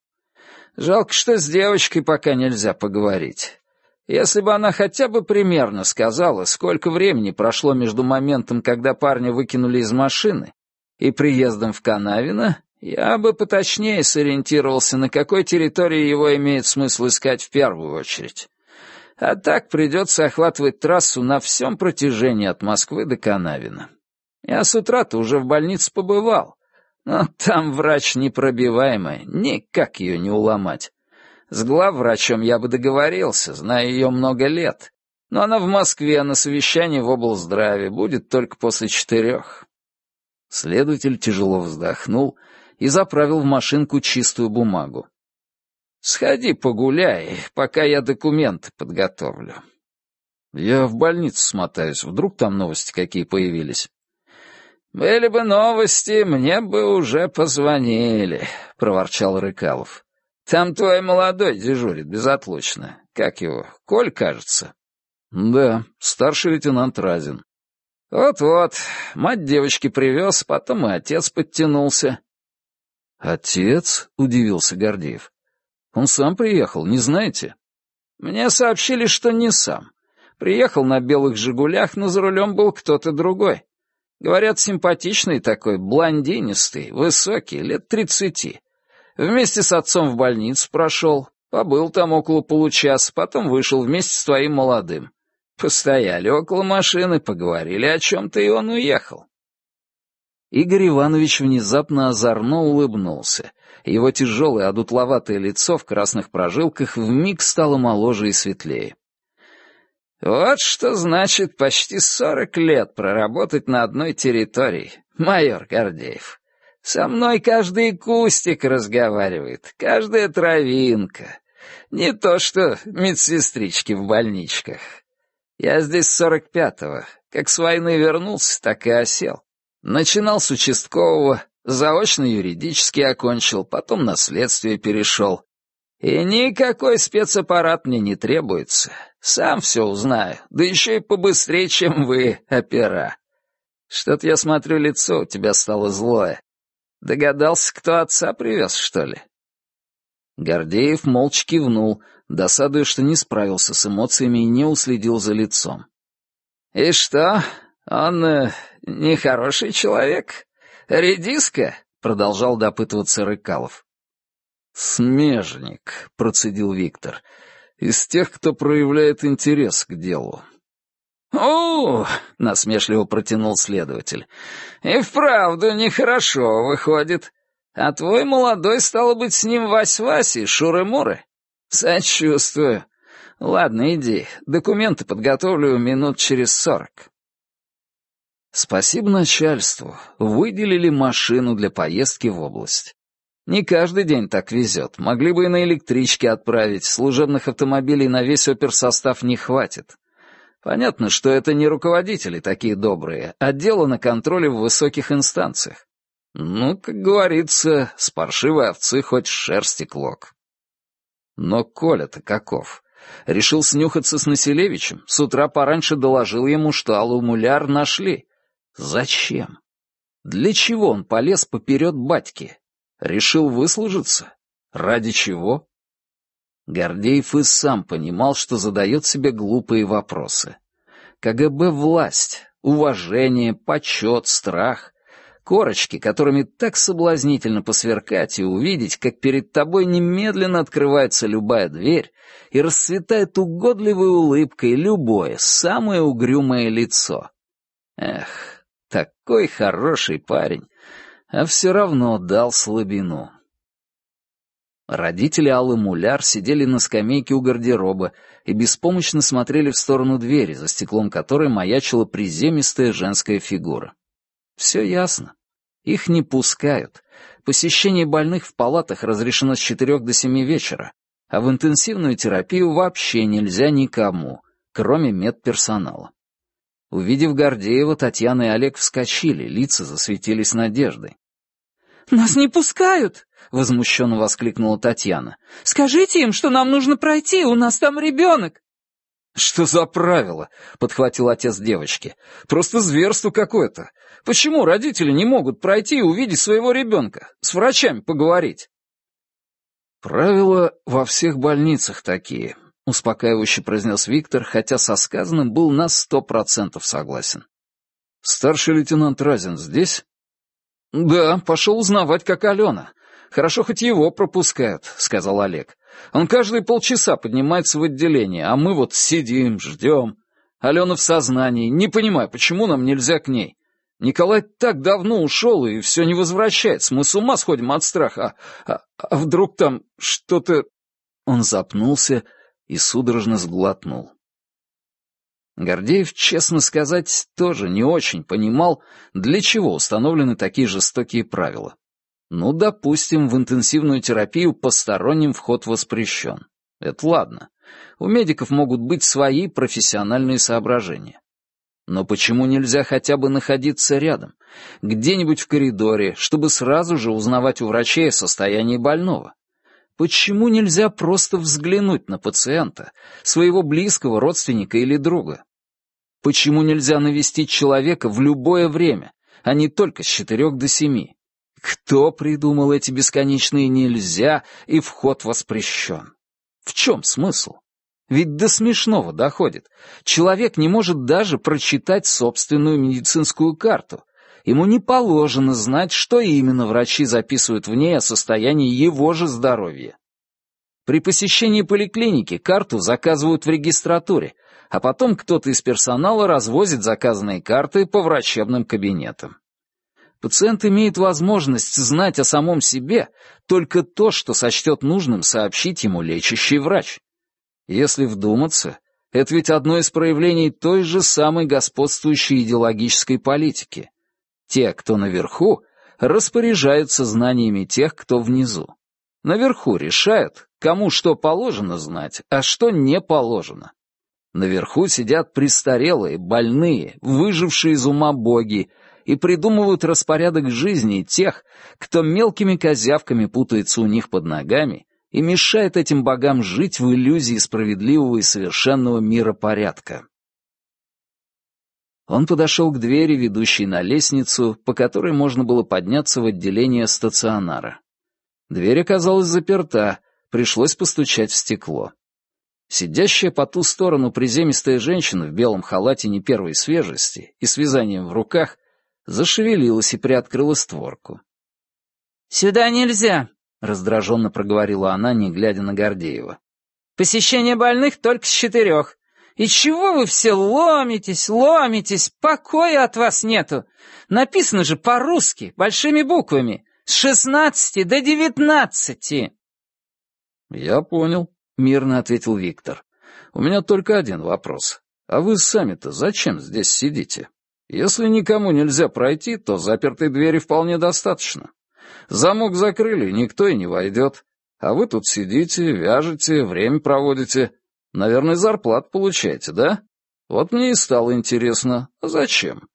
Жалко, что с девочкой пока нельзя поговорить. Если бы она хотя бы примерно сказала, сколько времени прошло между моментом, когда парня выкинули из машины, и приездом в Канавино, я бы поточнее сориентировался, на какой территории его имеет смысл искать в первую очередь. А так придется охватывать трассу на всем протяжении от Москвы до Канавина. Я с утра-то уже в больнице побывал, но там врач непробиваемый, никак ее не уломать. С главврачом я бы договорился, зная ее много лет. Но она в Москве на совещании в облздраве будет только после четырех. Следователь тяжело вздохнул и заправил в машинку чистую бумагу. «Сходи погуляй, пока я документы подготовлю». «Я в больницу смотаюсь, вдруг там новости какие появились». «Были бы новости, мне бы уже позвонили», — проворчал Рыкалов. Там твой молодой дежурит безотлучно. Как его? Коль, кажется?» «Да, старший лейтенант Разин». «Вот-вот, мать девочки привез, потом и отец подтянулся». «Отец?» — удивился Гордеев. «Он сам приехал, не знаете?» «Мне сообщили, что не сам. Приехал на белых «Жигулях», но за рулем был кто-то другой. Говорят, симпатичный такой, блондинистый, высокий, лет тридцати. Вместе с отцом в больницу прошел, побыл там около получаса, потом вышел вместе с твоим молодым. Постояли около машины, поговорили о чем-то, и он уехал. Игорь Иванович внезапно озорно улыбнулся. Его тяжелое одутловатое лицо в красных прожилках вмиг стало моложе и светлее. «Вот что значит почти сорок лет проработать на одной территории, майор Гордеев. Со мной каждый кустик разговаривает, каждая травинка. Не то что медсестрички в больничках. Я здесь сорок пятого. Как с войны вернулся, так и осел. Начинал с участкового, заочно юридически окончил, потом на следствие перешел. И никакой спецаппарат мне не требуется. Сам все узнаю, да еще и побыстрее, чем вы, опера. Что-то я смотрю, лицо у тебя стало злое. Догадался, кто отца привез, что ли?» Гордеев молча кивнул, досадуя, что не справился с эмоциями и не уследил за лицом. «И что, он э, нехороший человек? Редиска?» — продолжал допытываться Рыкалов. «Смежник», — процедил Виктор, — «из тех, кто проявляет интерес к делу». «О!» — насмешливо протянул следователь. «И вправду нехорошо выходит. А твой молодой, стало быть, с ним вась-вась и шуры-муры? Сочувствую. Ладно, иди. Документы подготовлю минут через сорок». Спасибо начальству. Выделили машину для поездки в область. Не каждый день так везет. Могли бы и на электричке отправить. Служебных автомобилей на весь оперсостав не хватит. Понятно, что это не руководители такие добрые, а дело на контроле в высоких инстанциях. Ну, как говорится, с паршивой овцы хоть шерсти клок. Но Коля-то каков? Решил снюхаться с Населевичем, с утра пораньше доложил ему, что Аллу Муляр нашли. Зачем? Для чего он полез поперед батьки? Решил выслужиться? Ради чего? Гордеев и сам понимал, что задает себе глупые вопросы. КГБ — власть, уважение, почет, страх. Корочки, которыми так соблазнительно посверкать и увидеть, как перед тобой немедленно открывается любая дверь и расцветает угодливой улыбкой любое, самое угрюмое лицо. Эх, такой хороший парень, а все равно дал слабину. Родители Аллы Муляр сидели на скамейке у гардероба и беспомощно смотрели в сторону двери, за стеклом которой маячила приземистая женская фигура. Все ясно. Их не пускают. Посещение больных в палатах разрешено с четырех до семи вечера, а в интенсивную терапию вообще нельзя никому, кроме медперсонала. Увидев Гордеева, Татьяна и Олег вскочили, лица засветились надеждой. «Нас не пускают!» — возмущенно воскликнула Татьяна. «Скажите им, что нам нужно пройти, у нас там ребенок!» «Что за правило?» — подхватил отец девочки. «Просто зверство какое-то. Почему родители не могут пройти и увидеть своего ребенка? С врачами поговорить?» «Правила во всех больницах такие», — успокаивающе произнес Виктор, хотя со сказанным был на сто процентов согласен. «Старший лейтенант Разин здесь?» «Да, пошел узнавать, как Алена. Хорошо, хоть его пропускают», — сказал Олег. «Он каждые полчаса поднимается в отделение, а мы вот сидим, ждем. Алена в сознании. Не понимаю, почему нам нельзя к ней. Николай так давно ушел и все не возвращается. Мы с ума сходим от страха. А, а, а вдруг там что-то...» Он запнулся и судорожно сглотнул. Гордеев, честно сказать, тоже не очень понимал, для чего установлены такие жестокие правила. Ну, допустим, в интенсивную терапию посторонним вход воспрещен. Это ладно. У медиков могут быть свои профессиональные соображения. Но почему нельзя хотя бы находиться рядом, где-нибудь в коридоре, чтобы сразу же узнавать у врачей о состоянии больного? Почему нельзя просто взглянуть на пациента, своего близкого родственника или друга? Почему нельзя навестить человека в любое время, а не только с четырех до семи? Кто придумал эти бесконечные «нельзя» и «вход воспрещен»? В чем смысл? Ведь до смешного доходит. Человек не может даже прочитать собственную медицинскую карту. Ему не положено знать, что именно врачи записывают в ней о состоянии его же здоровья. При посещении поликлиники карту заказывают в регистратуре, а потом кто-то из персонала развозит заказанные карты по врачебным кабинетам. Пациент имеет возможность знать о самом себе только то, что сочтет нужным сообщить ему лечащий врач. Если вдуматься, это ведь одно из проявлений той же самой господствующей идеологической политики. Те, кто наверху, распоряжаются знаниями тех, кто внизу. Наверху решают, кому что положено знать, а что не положено. Наверху сидят престарелые, больные, выжившие из ума боги, и придумывают распорядок жизни тех, кто мелкими козявками путается у них под ногами и мешает этим богам жить в иллюзии справедливого и совершенного мира порядка. Он подошел к двери, ведущей на лестницу, по которой можно было подняться в отделение стационара. Дверь оказалась заперта, пришлось постучать в стекло. Сидящая по ту сторону приземистая женщина в белом халате не первой свежести и с вязанием в руках зашевелилась и приоткрыла створку. «Сюда нельзя», — раздраженно проговорила она, не глядя на Гордеева. «Посещение больных только с четырех. И чего вы все ломитесь, ломитесь, покоя от вас нету? Написано же по-русски, большими буквами, с шестнадцати до девятнадцати». «Я понял», — мирно ответил Виктор. «У меня только один вопрос. А вы сами-то зачем здесь сидите? Если никому нельзя пройти, то запертой двери вполне достаточно. Замок закрыли, никто и не войдет. А вы тут сидите, вяжете, время проводите. Наверное, зарплат получаете, да? Вот мне и стало интересно, а зачем?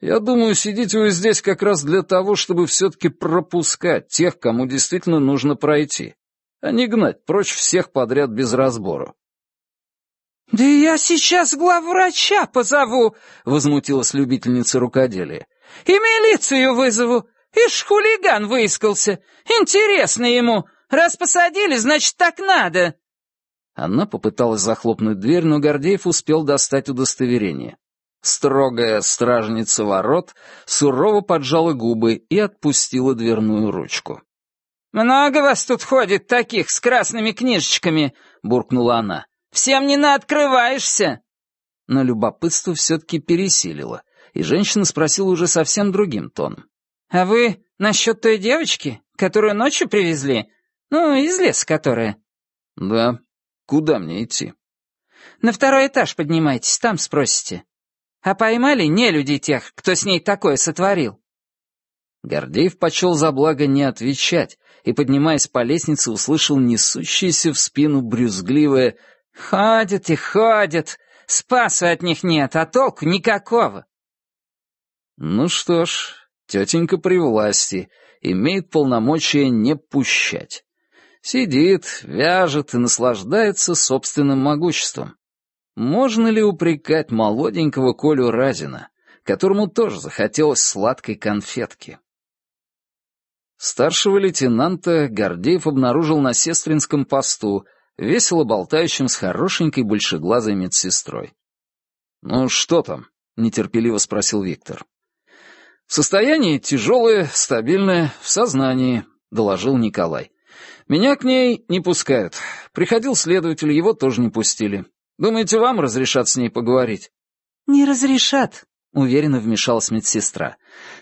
Я думаю, сидите вы здесь как раз для того, чтобы все-таки пропускать тех, кому действительно нужно пройти, а не гнать прочь всех подряд без разбору. «Да я сейчас главврача позову!» — возмутилась любительница рукоделия. «И милицию вызову! Ишь, хулиган выискался! Интересно ему! Раз посадили, значит, так надо!» Она попыталась захлопнуть дверь, но Гордеев успел достать удостоверение. Строгая стражница ворот сурово поджала губы и отпустила дверную ручку. «Много вас тут ходит таких с красными книжечками», — буркнула она. «Всем не наоткрываешься». Но любопытство все-таки пересилило, и женщина спросила уже совсем другим тоном. «А вы насчет той девочки, которую ночью привезли? Ну, из леса которая?» «Да, Куда мне идти? На второй этаж поднимайтесь, там спросите. А поймали не люди тех, кто с ней такое сотворил? Гордеев почел за благо не отвечать и, поднимаясь по лестнице, услышал несущееся в спину брюзгливое «Ходят и ходят, спасу от них нет, а толку никакого». Ну что ж, тетенька при власти, имеет полномочия не пущать. Сидит, вяжет и наслаждается собственным могуществом. Можно ли упрекать молоденького Колю Разина, которому тоже захотелось сладкой конфетки? Старшего лейтенанта Гордеев обнаружил на сестринском посту, весело болтающим с хорошенькой большеглазой медсестрой. «Ну что там?» — нетерпеливо спросил Виктор. «Состояние тяжелое, стабильное, в сознании», — доложил Николай. Меня к ней не пускают. Приходил следователь, его тоже не пустили. Думаете, вам разрешат с ней поговорить?» «Не разрешат», — уверенно вмешалась медсестра.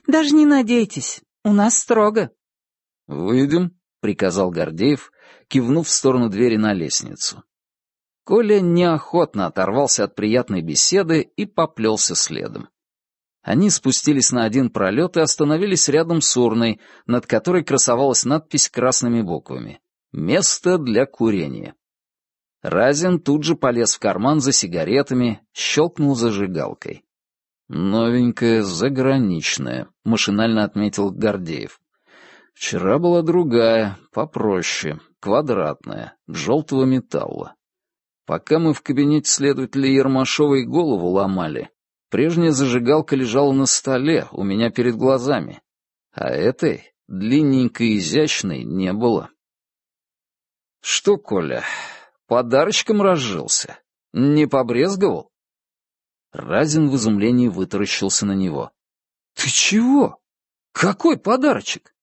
«Даже не надейтесь, у нас строго». «Выйдем», — приказал Гордеев, кивнув в сторону двери на лестницу. Коля неохотно оторвался от приятной беседы и поплелся следом. Они спустились на один пролет и остановились рядом с урной, над которой красовалась надпись красными буквами «Место для курения». Разин тут же полез в карман за сигаретами, щелкнул зажигалкой. «Новенькая, заграничная», — машинально отметил Гордеев. «Вчера была другая, попроще, квадратная, желтого металла. Пока мы в кабинете следователя Ермашовой голову ломали, Прежняя зажигалка лежала на столе, у меня перед глазами, а этой, длинненькой и изящной, не было. Что, Коля, подарочком разжился? Не побрезговал? Разин в изумлении вытаращился на него. «Ты чего? Какой подарочек?»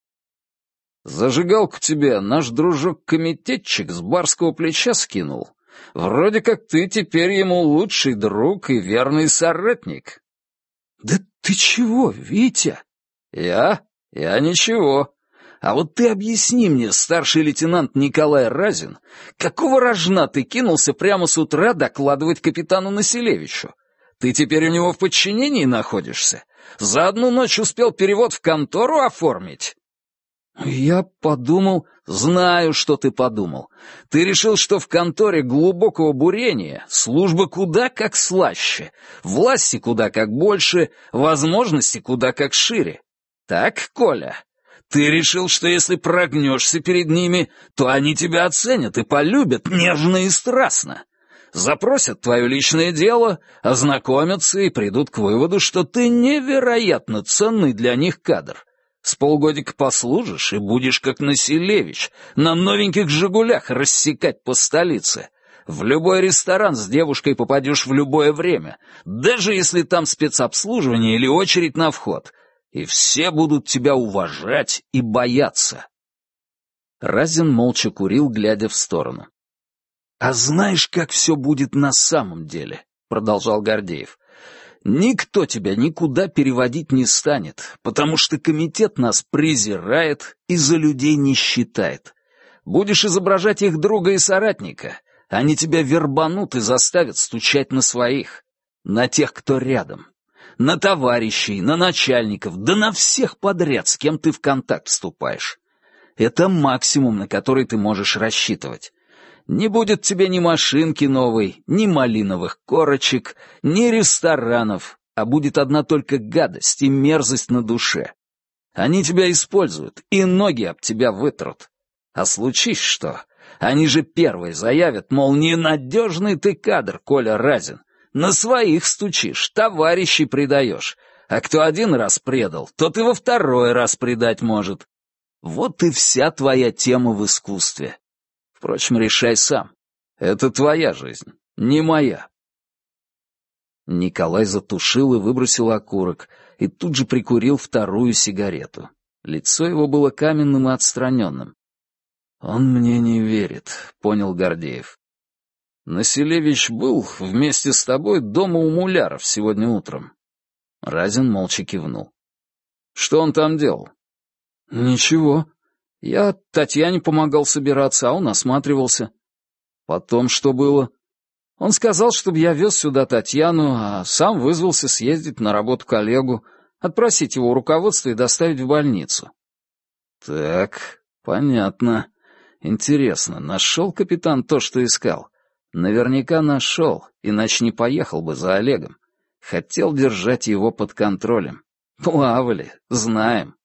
«Зажигалку тебе наш дружок-комитетчик с барского плеча скинул. Вроде как ты теперь ему лучший друг и верный соратник». «Да ты чего, Витя?» «Я? Я ничего. А вот ты объясни мне, старший лейтенант Николай Разин, какого рожна ты кинулся прямо с утра докладывать капитану Населевичу? Ты теперь у него в подчинении находишься? За одну ночь успел перевод в контору оформить?» «Я подумал...» «Знаю, что ты подумал. Ты решил, что в конторе глубокого бурения служба куда как слаще, власти куда как больше, возможности куда как шире. Так, Коля? Ты решил, что если прогнешься перед ними, то они тебя оценят и полюбят нежно и страстно. Запросят твое личное дело, ознакомятся и придут к выводу, что ты невероятно ценный для них кадр. С полгодика послужишь и будешь как Населевич, на новеньких «Жигулях» рассекать по столице. В любой ресторан с девушкой попадешь в любое время, даже если там спецобслуживание или очередь на вход. И все будут тебя уважать и бояться. Разин молча курил, глядя в сторону. «А знаешь, как все будет на самом деле?» — продолжал Гордеев. «Никто тебя никуда переводить не станет, потому что комитет нас презирает и за людей не считает. Будешь изображать их друга и соратника, они тебя вербанут и заставят стучать на своих, на тех, кто рядом, на товарищей, на начальников, да на всех подряд, с кем ты в контакт вступаешь. Это максимум, на который ты можешь рассчитывать. Не будет тебе ни машинки новой, ни малиновых корочек, ни ресторанов, а будет одна только гадость и мерзость на душе. Они тебя используют и ноги об тебя вытрут. А случись что, они же первые заявят, мол, ненадежный ты кадр, Коля Разин. На своих стучишь, товарищей предаешь. А кто один раз предал, тот и во второй раз предать может. Вот и вся твоя тема в искусстве. Впрочем, решай сам. Это твоя жизнь, не моя. Николай затушил и выбросил окурок, и тут же прикурил вторую сигарету. Лицо его было каменным и отстраненным. «Он мне не верит», — понял Гордеев. «Населевич был вместе с тобой дома у Муляров сегодня утром». Разин молча кивнул. «Что он там делал?» «Ничего. Я Татьяне помогал собираться, а он осматривался. Потом что было?» Он сказал, чтобы я вез сюда Татьяну, а сам вызвался съездить на работу коллегу, отпросить его руководство и доставить в больницу. «Так, понятно. Интересно, нашел капитан то, что искал?» Наверняка нашел, иначе не поехал бы за Олегом. Хотел держать его под контролем. Плавали, знаем.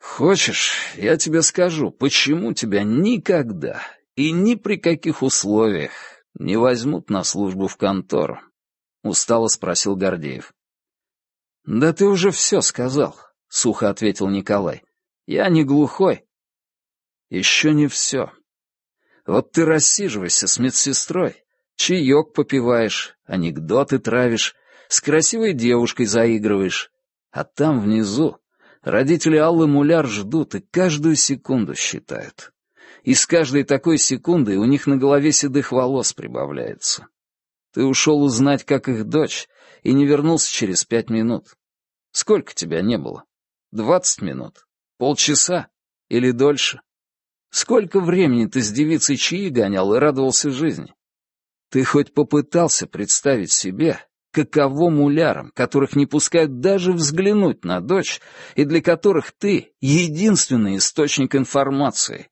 Хочешь, я тебе скажу, почему тебя никогда и ни при каких условиях не возьмут на службу в контору? Устало спросил Гордеев. Да ты уже все сказал, сухо ответил Николай. Я не глухой. Еще не все. Вот ты рассиживайся с медсестрой, чаек попиваешь, анекдоты травишь, с красивой девушкой заигрываешь, а там внизу Родители Аллы Муляр ждут и каждую секунду считают. И с каждой такой секундой у них на голове седых волос прибавляется. Ты ушел узнать, как их дочь, и не вернулся через пять минут. Сколько тебя не было? Двадцать минут? Полчаса? Или дольше? Сколько времени ты с девицей чаи гонял и радовался жизни? Ты хоть попытался представить себе, Каково мулярам, которых не пускают даже взглянуть на дочь, и для которых ты — единственный источник информации?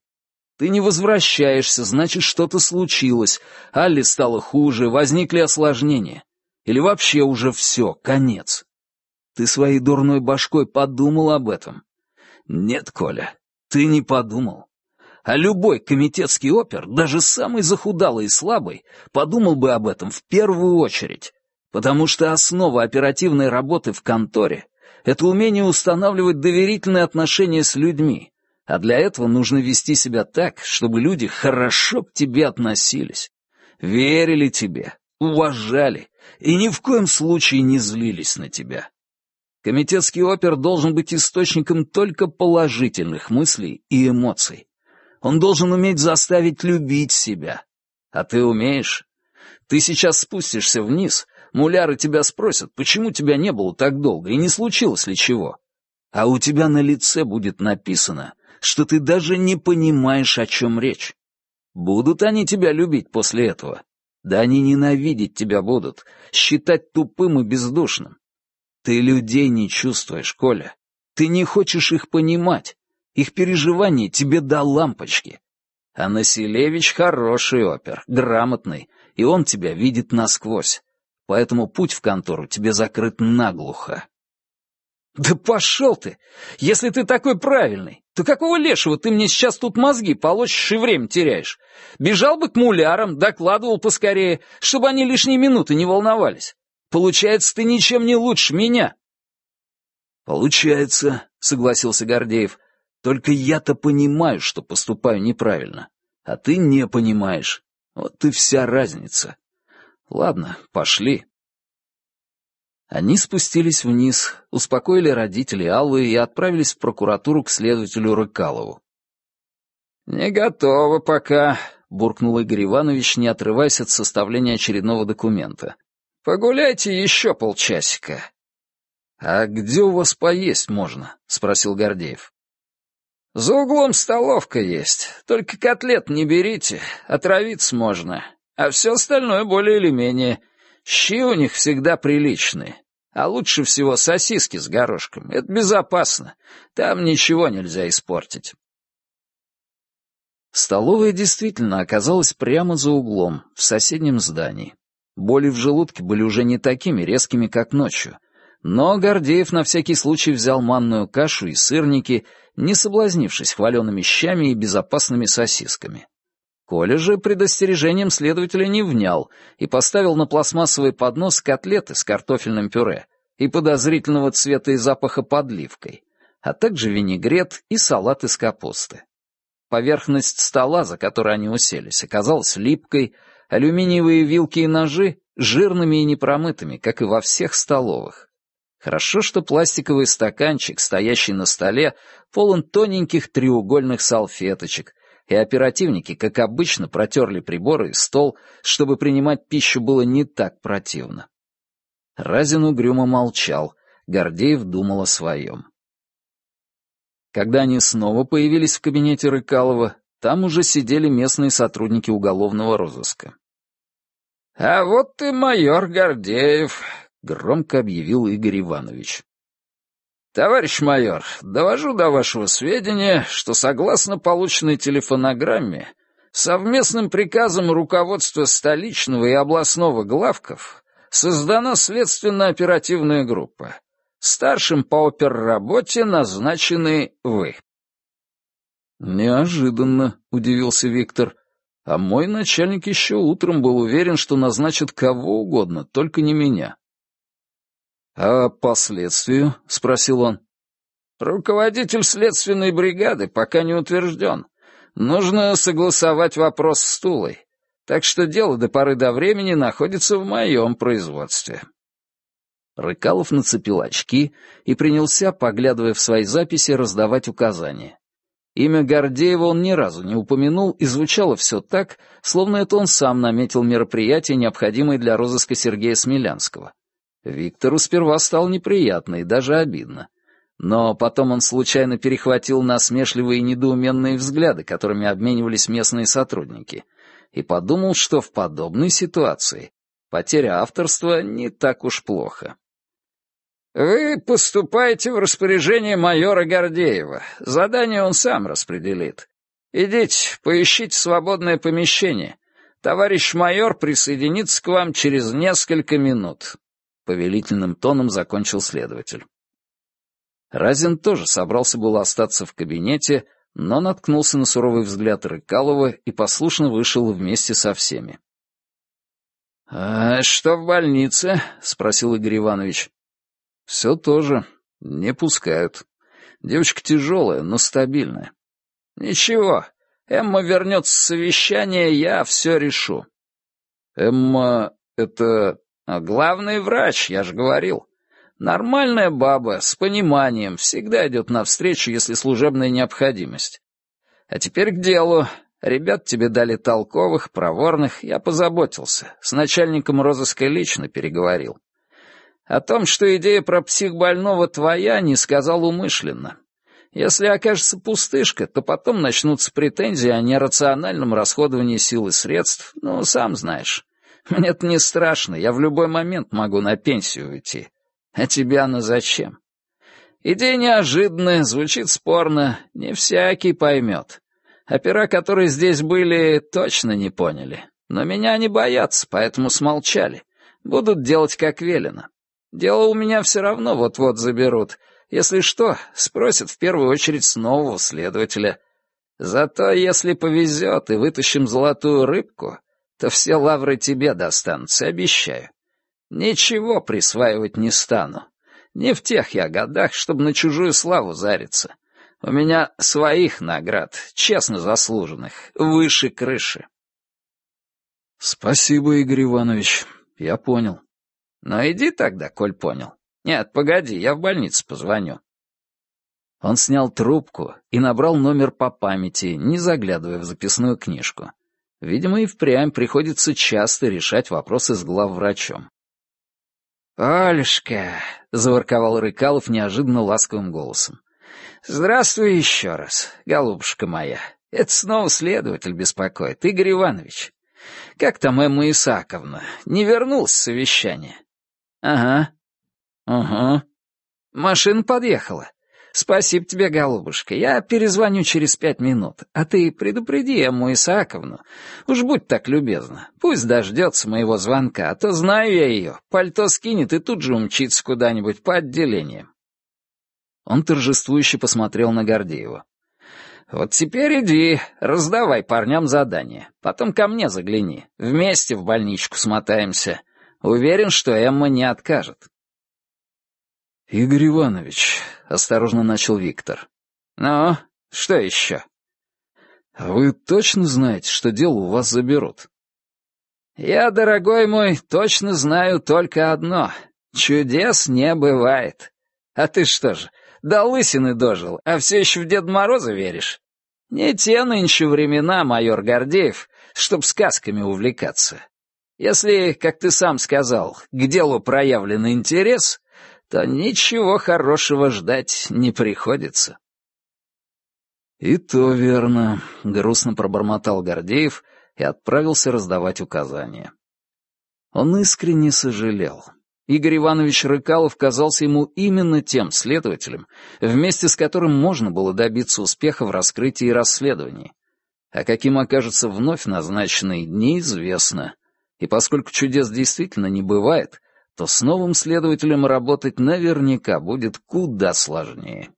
Ты не возвращаешься, значит, что-то случилось, Алле стало хуже, возникли осложнения. Или вообще уже все, конец. Ты своей дурной башкой подумал об этом? Нет, Коля, ты не подумал. А любой комитетский опер, даже самый захудалый и слабый, подумал бы об этом в первую очередь. Потому что основа оперативной работы в конторе — это умение устанавливать доверительные отношения с людьми, а для этого нужно вести себя так, чтобы люди хорошо к тебе относились, верили тебе, уважали и ни в коем случае не злились на тебя. Комитетский опер должен быть источником только положительных мыслей и эмоций. Он должен уметь заставить любить себя. А ты умеешь? Ты сейчас спустишься вниз — Муляры тебя спросят, почему тебя не было так долго и не случилось ли чего. А у тебя на лице будет написано, что ты даже не понимаешь, о чем речь. Будут они тебя любить после этого? Да они ненавидеть тебя будут, считать тупым и бездушным. Ты людей не чувствуешь, Коля. Ты не хочешь их понимать. Их переживания тебе до лампочки. А Населевич хороший опер, грамотный, и он тебя видит насквозь поэтому путь в контору тебе закрыт наглухо. «Да пошел ты! Если ты такой правильный, то какого лешего ты мне сейчас тут мозги получишь и время теряешь? Бежал бы к мулярам, докладывал поскорее, чтобы они лишние минуты не волновались. Получается, ты ничем не лучше меня». «Получается», — согласился Гордеев. «Только я-то понимаю, что поступаю неправильно, а ты не понимаешь. Вот и вся разница. Ладно, пошли». Они спустились вниз, успокоили родителей Аллы и отправились в прокуратуру к следователю Рыкалову. «Не готово пока», — буркнул Игорь Иванович, не отрываясь от составления очередного документа. «Погуляйте еще полчасика». «А где у вас поесть можно?» — спросил Гордеев. «За углом столовка есть, только котлет не берите, отравиться можно, а все остальное более или менее. Щи у них всегда приличные. А лучше всего сосиски с горошком. Это безопасно. Там ничего нельзя испортить. Столовая действительно оказалась прямо за углом, в соседнем здании. Боли в желудке были уже не такими резкими, как ночью. Но Гордеев на всякий случай взял манную кашу и сырники, не соблазнившись хваленными щами и безопасными сосисками. Коля же предостережением следователя не внял и поставил на пластмассовый поднос котлеты с картофельным пюре и подозрительного цвета и запаха подливкой, а также винегрет и салат из капусты. Поверхность стола, за которой они уселись, оказалась липкой, алюминиевые вилки и ножи — жирными и непромытыми, как и во всех столовых. Хорошо, что пластиковый стаканчик, стоящий на столе, полон тоненьких треугольных салфеточек, и оперативники, как обычно, протерли приборы и стол, чтобы принимать пищу было не так противно. Разин угрюмо молчал, Гордеев думал о своем. Когда они снова появились в кабинете Рыкалова, там уже сидели местные сотрудники уголовного розыска. «А вот ты майор Гордеев», — громко объявил Игорь Иванович. «Товарищ майор, довожу до вашего сведения, что согласно полученной телефонограмме, совместным приказом руководства столичного и областного главков создана следственно-оперативная группа. Старшим по оперработе назначены вы». «Неожиданно», — удивился Виктор. «А мой начальник еще утром был уверен, что назначит кого угодно, только не меня». «А последствию?» — спросил он. «Руководитель следственной бригады пока не утвержден. Нужно согласовать вопрос с Тулой. Так что дело до поры до времени находится в моем производстве». Рыкалов нацепил очки и принялся, поглядывая в свои записи, раздавать указания. Имя Гордеева он ни разу не упомянул, и звучало все так, словно это он сам наметил мероприятие, необходимое для розыска Сергея Смелянского. Виктору сперва стало неприятно и даже обидно. Но потом он случайно перехватил насмешливые и недоуменные взгляды, которыми обменивались местные сотрудники, и подумал, что в подобной ситуации потеря авторства не так уж плохо. «Вы поступаете в распоряжение майора Гордеева. Задание он сам распределит. Идите, поищите свободное помещение. Товарищ майор присоединится к вам через несколько минут» повелительным тоном закончил следователь. Разин тоже собрался было остаться в кабинете, но наткнулся на суровый взгляд Рыкалова и послушно вышел вместе со всеми. «А что в больнице?» — спросил Игорь Иванович. «Все тоже. Не пускают. Девочка тяжелая, но стабильная». «Ничего. Эмма вернется с совещания, я все решу». «Эмма — это главный врач, я же говорил. Нормальная баба, с пониманием, всегда идет навстречу, если служебная необходимость. А теперь к делу. Ребят тебе дали толковых, проворных, я позаботился. С начальником розыска лично переговорил. О том, что идея про психбольного твоя, не сказал умышленно. Если окажется пустышка, то потом начнутся претензии о нерациональном расходовании сил и средств, ну, сам знаешь. Мне-то не страшно, я в любой момент могу на пенсию уйти. А тебе она зачем? Идея неожиданная, звучит спорно, не всякий поймет. Опера, которые здесь были, точно не поняли. Но меня не боятся, поэтому смолчали. Будут делать, как велено. Дело у меня все равно вот-вот заберут. Если что, спросят в первую очередь с нового следователя. Зато если повезет и вытащим золотую рыбку, то все лавры тебе достанутся, обещаю. Ничего присваивать не стану. Не в тех я годах, чтобы на чужую славу зариться. У меня своих наград, честно заслуженных, выше крыши. Спасибо, Игорь Иванович, я понял. Но иди тогда, коль понял. Нет, погоди, я в больницу позвоню. Он снял трубку и набрал номер по памяти, не заглядывая в записную книжку. Видимо, и впрямь приходится часто решать вопросы с главврачом. «Олюшка», — заворковал Рыкалов неожиданно ласковым голосом, — «здравствуй еще раз, голубушка моя. Это снова следователь беспокоит, Игорь Иванович. Как там Эмма Исаковна? Не вернулась с совещания?» «Ага». «Угу». «Машина подъехала. «Спасибо тебе, голубушка. Я перезвоню через пять минут. А ты предупреди Эмму Исааковну. Уж будь так любезна. Пусть дождется моего звонка, а то знаю я ее. Пальто скинет и тут же умчится куда-нибудь по отделениям». Он торжествующе посмотрел на Гордеева. «Вот теперь иди, раздавай парням задание. Потом ко мне загляни. Вместе в больничку смотаемся. Уверен, что Эмма не откажет». «Игорь Иванович», — осторожно начал Виктор. «Ну, что еще?» «Вы точно знаете, что дело у вас заберут?» «Я, дорогой мой, точно знаю только одно. Чудес не бывает. А ты что же, до лысины дожил, а все еще в Деда Мороза веришь? Не те нынче времена, майор Гордеев, чтоб сказками увлекаться. Если, как ты сам сказал, к делу проявлен интерес, то ничего хорошего ждать не приходится. «И то верно», — грустно пробормотал Гордеев и отправился раздавать указания. Он искренне сожалел. Игорь Иванович Рыкалов казался ему именно тем следователем, вместе с которым можно было добиться успеха в раскрытии и расследовании. А каким окажется вновь назначенный, неизвестно. И поскольку чудес действительно не бывает, то с новым следователем работать наверняка будет куда сложнее.